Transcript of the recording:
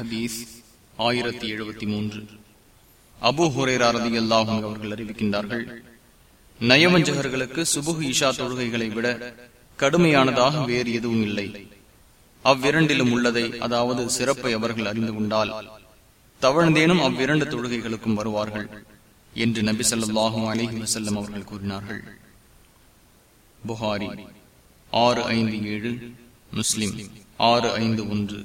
ஹதீஸ் ஆயிரத்தி எழுபத்தி மூன்று. அபு ஹுரேரதி அல்லாஹும் அவர்கள் அறிவிக்கின்றார்கள் நயவஞ்சகர்களுக்கு சுபுகு இஷா தொழுகைகளை விட கடுமையானதாக வேறு எதுவும் இல்லை. அவ்விரண்டிலும் உள்ளதை அதாவது சிறப்பை அவர்கள் அறிந்து கொண்டால் தவழ்ந்தேனும் அவ்விரண்டு தொழுகைகளுக்கும் வருவார்கள் என்று நபி சொல்லாஹும் அலிஹி வசல்லம் அவர்கள் கூறினார்கள். புகாரி ஆறு ஐந்து ஏழு முஸ்லிம் ஆறு ஐந்து ஒன்று.